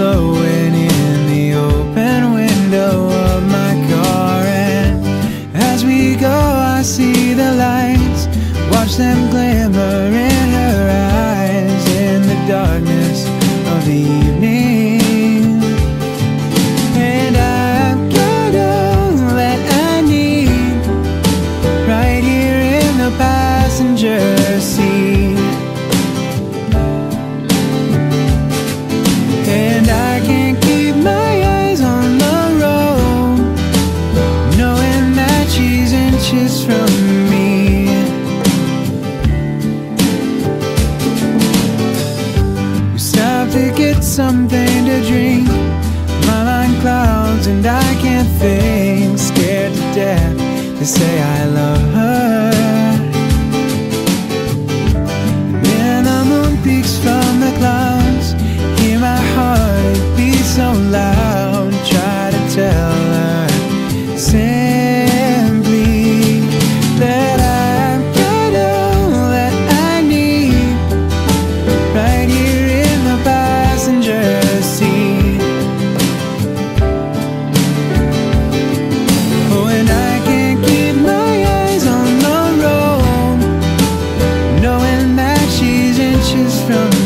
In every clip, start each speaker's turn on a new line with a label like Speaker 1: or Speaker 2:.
Speaker 1: blowing in the open window of my car. And as we go, I see the lights, watch them glare. Just from me. We stopped to get something to drink. My mind clouds and I can't think. Scared to death They say I love ashes from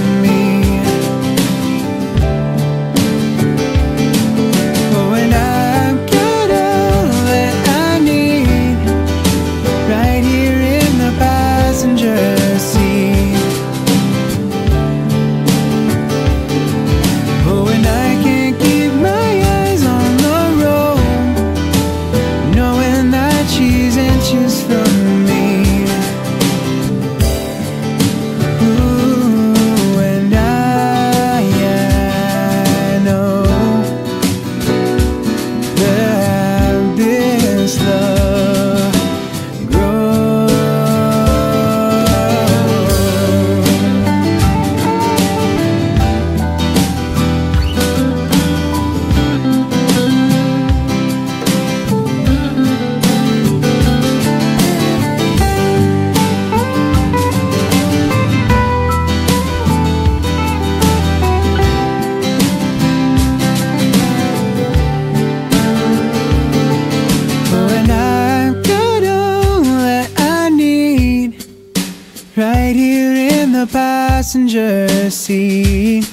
Speaker 1: passenger seat.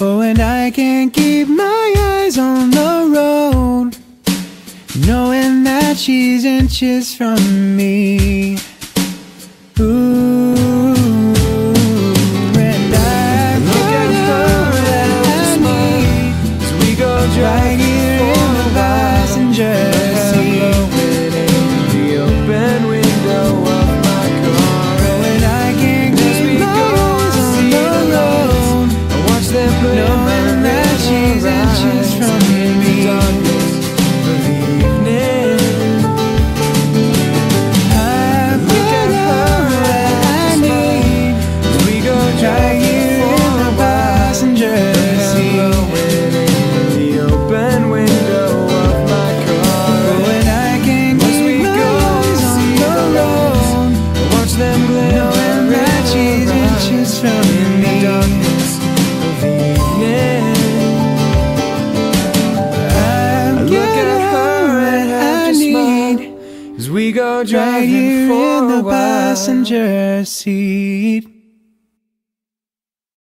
Speaker 1: Oh, and I can't keep my eyes on the road, knowing that she's inches from me. in the
Speaker 2: darkness of.
Speaker 1: I'm I look at her and I, just
Speaker 2: as we go driving
Speaker 1: right
Speaker 2: for
Speaker 1: in the passenger seat.